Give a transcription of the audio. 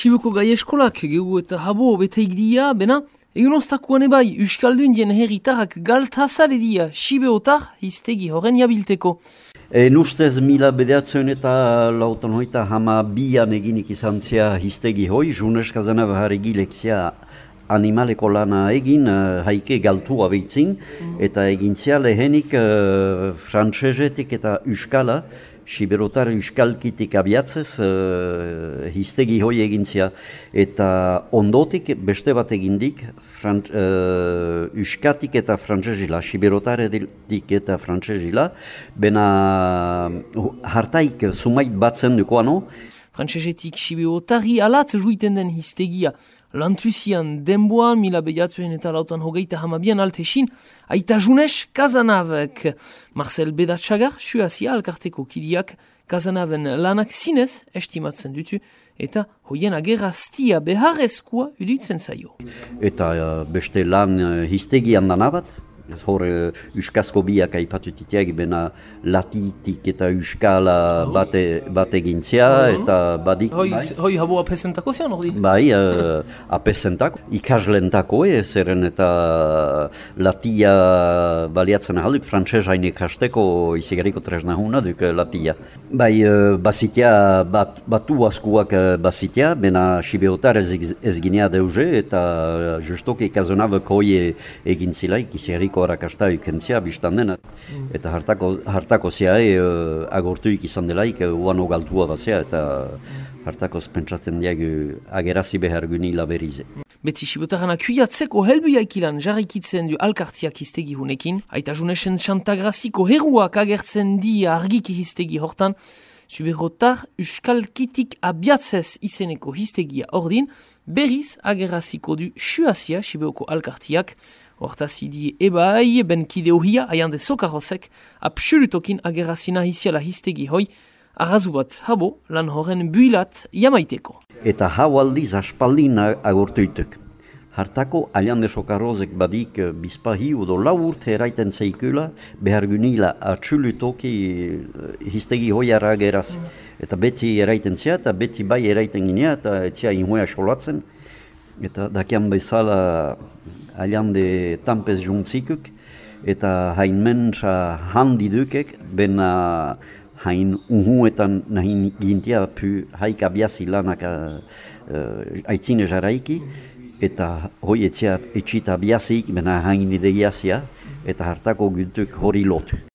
Siboko gai eskolak, gegu eta habo beteik dia, bena, egun oztakuan ebai, Euskaldun dien herritarrak galtazale dia, Sibeotar, iztegi horren jabilteko. En ustez mila bedeatzen eta lautan hoita hama bian eginik izan zia hiztegi hoi, Junes Kazana bahar egilekzia animaleko lana egin, uh, haike galtua behitzin, eta egin zia lehenik uh, frantsesetik eta Euskala, Siberotar Euskalkitik abiatzez, uh, hiztegi hoi egintzia. Eta ondotik beste bat egindik, frant, uh, Euskatik eta frantzesila, Siberotaretik eta frantzesila, bena hartaik sumait batzen dukoano. Frantsesetik Siberotari alat juiten den hiztegia, Lantuzian denboan, mila behiatzuen eta lautan hogeita hamabian altesin, aita junes Kazanavek. Marcel Bedatxagar, suazia alkarteko kidiak, Kazanaven lanak zinez estimatzen dutu, eta hoien ageraztia beharrezkoa uditzen zaio. Eta uh, beste lan uh, histegian danabat, hor uh, Euskazko biak aipatutitiak, bena latitik eta Euskala bate, bate gintzia, eta badik... Hoi, bai? hoi habo apesentako zian hori? Bai, uh, apesentako, ikaslentako ez, zeren eta latia baliatzen ahalduk, frantzez hain ikasteko izigariko tresna huna duk latia. Bai, uh, bazitia, bat, batu askuak bazitia, bena Sibeotar ez, ez ginea deuze, eta justoki ikazonabek hoi egin zilaik, izigariko harrakasta ikentzia biztan dena. Mm. Eta hartako, hartako ziae uh, agortuik izan delaik, uh, uano galtua bazea, eta hartako pentsatzen diagu agerazi behar guni laberize. Beti sibotaran akuiatzeko helbuiak ilan jarrikitzen du alkartiak hiztegi hunekin, aita junesen xantagraziko heruak agertzen di argiki hiztegi hortan, Zuberotar Euskalkitik abiatzez izeneko hiztegia ordin, berriz ageraziko du suazia Sibeoko alkartiak, Hortaz idi ebai, ben kide ohia, aian de sokarrozek, absolutokin agerazina hiziala hiztegi hoi, arrazu bat habo lan horren builat jamaiteko. Eta hau aldiz aspaldin agortuituk. Hartako alian de sokarrozek badik eh, bizpahi udo lau urte eraiten zeikula, behar gunila atxulutoki eh, hiztegi hoi arageraz. Mm. Eta beti eraiten zia, eta beti bai eraiten ginea, eta etzia inhoia solatzen. Eta dakian bezala aliande tampez juntzikuk, eta hain mentsa handi dukek, bena hain uhuetan nahin gintia pu haik abiasi lanak uh, aitzine jaraiki, eta hoi etxea etxita abiasik, bena hain ideiasia, eta hartako guntuk hori lotu.